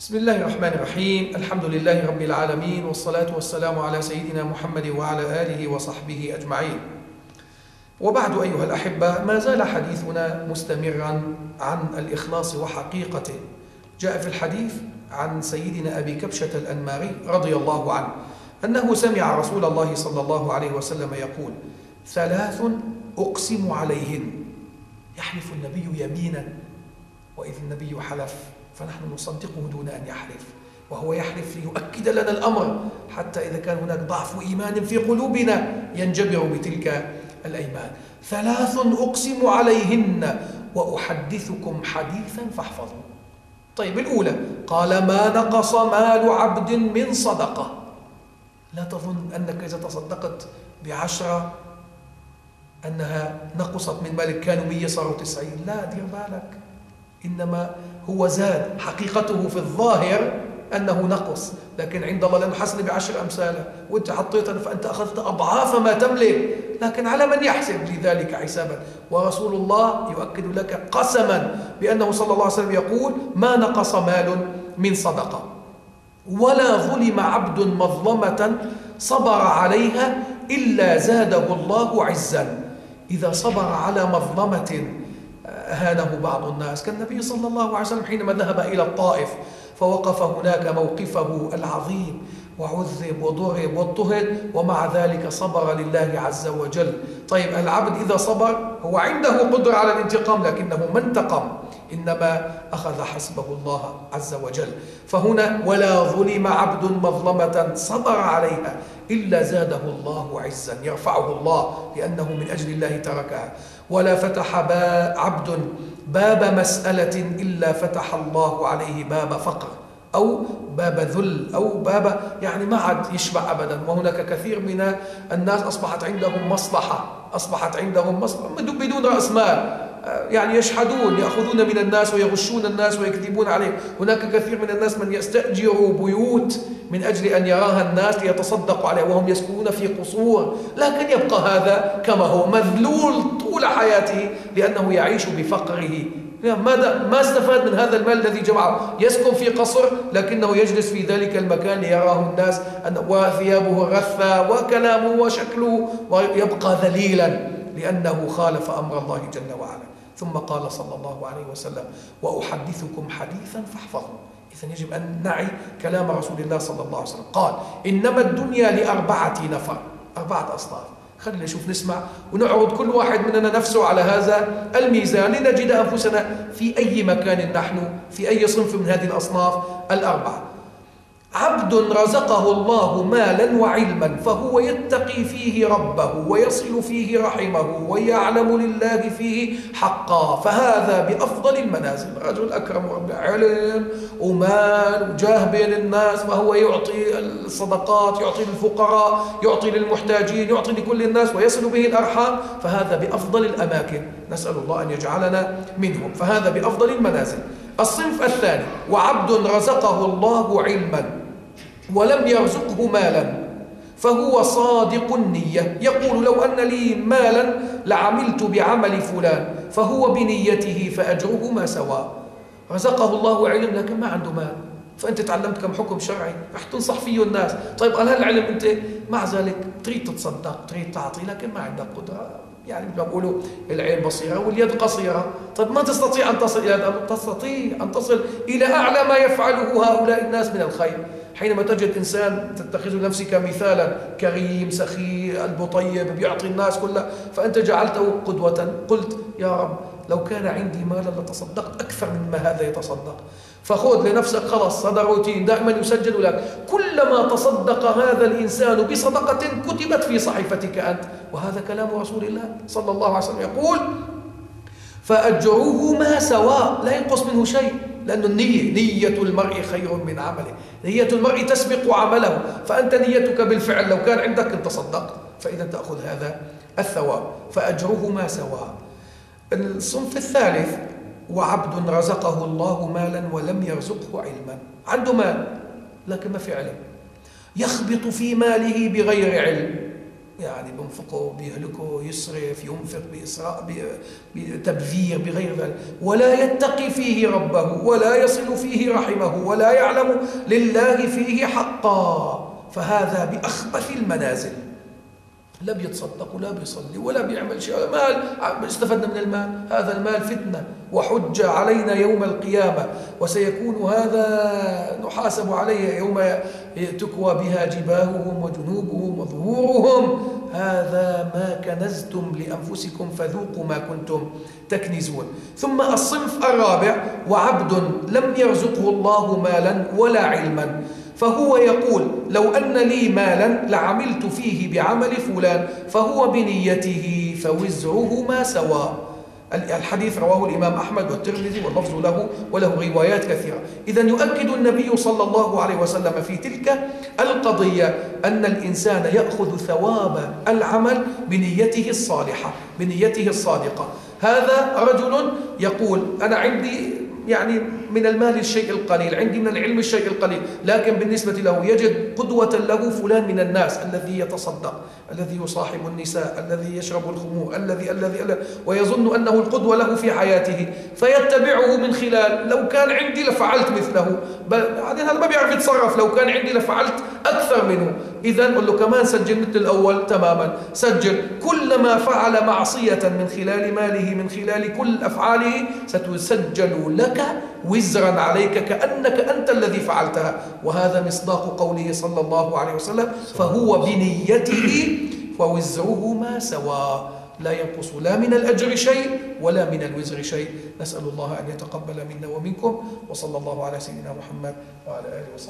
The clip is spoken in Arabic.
بسم الله الرحمن الرحيم. الحمد لله رب العالمين والصلاة والسلام على سيدنا محمد وعلى آله وصحبه أجمعين. وبعد أيها الأحبة ما زال حديثنا مستمرا عن الإخلاص وحقيقته. جاء في الحديث عن سيدنا أبي كبشة الأنماري رضي الله عنه أنه سمع رسول الله صلى الله عليه وسلم يقول ثلاث أقسم عليهن. يحلف النبي يمينا وإذ النبي حلف. فنحن نصدقه دون أن يحلف وهو يحلف ليؤكد لنا الأمر حتى إذا كان هناك ضعف إيمان في قلوبنا ينجبر بتلك الأيمان. ثلاث أقسم عليهن وأحدثكم حديثا فاحفظوا طيب الأولى قال ما نقص مال عبد من صدقة. لا تظن أنك إذا تصدقت بعشرة أنها نقصت من مالك كانوا مية صاروا تسعين. لا دير بالك. إنما هو زاد. حقيقته في الظاهر أنه نقص. لكن عند الله لأنه حسن بعشر أمثاله وأنت حطيتها فأنت أخذت أضعاف ما تملك. لكن على من يحسب لذلك حسابا. ورسول الله يؤكد لك قسما بأنه صلى الله عليه وسلم يقول ما نقص مال من صدقة. ولا ظلم عبد مظلمة صبر عليها إلا زاده الله عزا. إذا صبر على مظلمة أهانه بعض الناس. كالنبي صلى الله عليه وسلم حينما ذهب إلى الطائف فوقف هناك موقفه العظيم. وعذب وضرب واضطهد ومع ذلك صبر لله عز وجل. طيب العبد إذا صبر هو عنده قدرة على الانتقام لكنه ما انتقم إنما أخذ حسبه الله عز وجل. فهنا ولا ظلم عبد مظلمة صبر عليها إلا زاده الله عزا يرفعه الله لأنه من أجل الله تركها. ولا فتح عبد باب مسألة إلا فتح الله عليه باب فقر. أو باب ذل أو باب يعني ما عاد يشبع أبدا. وهناك كثير من الناس أصبحت عندهم مصلحة أصبحت عندهم مصلحة بدون رأس مال. يعني يشحدون يأخذون من الناس ويغشون الناس ويكذبون عليهم. هناك كثير من الناس من يستأجروا بيوت من أجل أن يراها الناس ليتصدقوا عليها وهم يسكنون في قصور. لكن يبقى هذا كما هو مذلول طول حياته لأنه يعيش بفقره ماذا؟ ما استفاد من هذا المال الذي جمعه؟ يسكن في قصر لكنه يجلس في ذلك المكان ليراه الناس أن وثيابه رثة وكلامه وشكله ويبقى ذليلا لأنه خالف أمر الله جل وعلا. ثم قال صلى الله عليه وسلم وأحدثكم حديثا فاحفظوا إذا يجب أن نعي كلام رسول الله صلى الله عليه وسلم. قال إنما الدنيا لأربعة نفر. أربعة أصناف. خلينا نشوف نسمع ونعرض كل واحد مننا نفسه على هذا الميزان لنجد أنفسنا في أي مكان نحن في أي صنف من هذه الأصناف الأربعة. عبد رزقه الله مالا وعلما فهو يتقي فيه ربه ويصل فيه رحمه ويعلم لله فيه حقا. فهذا بأفضل المنازل. رجل أكرم رب علم ومال وجاه بين الناس فهو يعطي الصدقات يعطي للفقراء يعطي للمحتاجين يعطي لكل الناس ويصل به الأرحام. فهذا بأفضل الأماكن. نسأل الله أن يجعلنا منهم. فهذا بأفضل المنازل. الصنف الثاني وعبد رزقه الله علما. ولم يرزقه مالا فهو صادق النية. يقول لو أن لي مالا لعملت بعمل فلان فهو بنيته فأجره ما سواء رزقه الله علم لكن ما عنده مال. فأنت تعلمت كم حكم شرعي؟ رح تنصح فيه الناس. طيب قال هالعلم أنت مع ذلك؟ تريد تتصدق تريد تعطي لكن ما عندك قدرة. يعني بيقولوا العين بصيرة واليد قصيرة. طيب ما تستطيع أن تصل إلى تستطيع أن تصل إلى أعلى ما يفعله هؤلاء الناس من الخير. حينما تجد إنسان تتخذ نفسك مثالا كريم سخي قلبه طيب بيعطي الناس كلها فأنت جعلته قدوة. قلت يا رب لو كان عندي مالا لتصدقت أكثر مما هذا يتصدق. فخذ لنفسك خلاص هذا روتين دائما يسجل لك. كلما تصدق هذا الإنسان بصدقة كتبت في صحيفتك أنت. وهذا كلام رسول الله صلى الله عليه وسلم. يقول فأجره ما سواء لا ينقص منه شيء لأن النية نية المرء خير من عمله. نية المرء تسبق عمله. فأنت نيتك بالفعل لو كان عندك انت صدقت. فإذا تأخذ هذا الثواب. فأجره ما سواء الصنف الثالث وعبد رزقه الله مالا ولم يرزقه علما. عنده مال لكن ما في علم. يخبط في ماله بغير علم. يعني بينفقه بيهلكه يسرف ينفق بإسراء بتبذير بغير ذلك. ولا يتقي فيه ربه ولا يصل فيه رحمه ولا يعلم لله فيه حقا. فهذا بأخبث المنازل. لا بيتصدق ولا بيصلي ولا بيعمل شيء. مال استفدنا من المال. هذا المال فتنة وحج علينا يوم القيامة وسيكون هذا نحاسب عليه يوم تكوى بها جباههم وجنوبهم وظهورهم. هذا ما كنزتم لأنفسكم فذوقوا ما كنتم تكنزون. ثم الصنف الرابع وعبد لم يرزقه الله مالا ولا علما. فهو يقول لو أن لي مالا لعملت فيه بعمل فلان فهو بنيته فوزرهما سواء. الحديث رواه الإمام أحمد والترمذي واللفظ له وله روايات كثيرة. إذا يؤكد النبي صلى الله عليه وسلم في تلك القضية أن الإنسان يأخذ ثواب العمل بنيته الصالحة بنيته الصادقة. هذا رجل يقول أنا عندي يعني من المال الشيء القليل عندي من العلم الشيء القليل. لكن بالنسبة له يجد قدوة له فلان من الناس الذي يتصدق الذي يصاحب النساء الذي يشرب الخمور الذي الذي ويظن أنه القدوة له في حياته. فيتبعه من خلال لو كان عندي لفعلت مثله بل هذا ما بيعرف يتصرف لو كان عندي لفعلت أكثر منه. إذا قل له كمان سجل مثل الأول تماما. سجل كلما فعل معصية من خلال ماله من خلال كل أفعاله ستسجل لك وزرا عليك كأنك أنت الذي فعلتها. وهذا مصداق قوله صلى الله عليه وسلم فهو بنيته ووزرهما سواء لا ينقص لا من الأجر شيء ولا من الوزر شيء. نسأل الله أن يتقبل منا ومنكم. وصلى الله على سيدنا محمد وعلى آله وصحبه.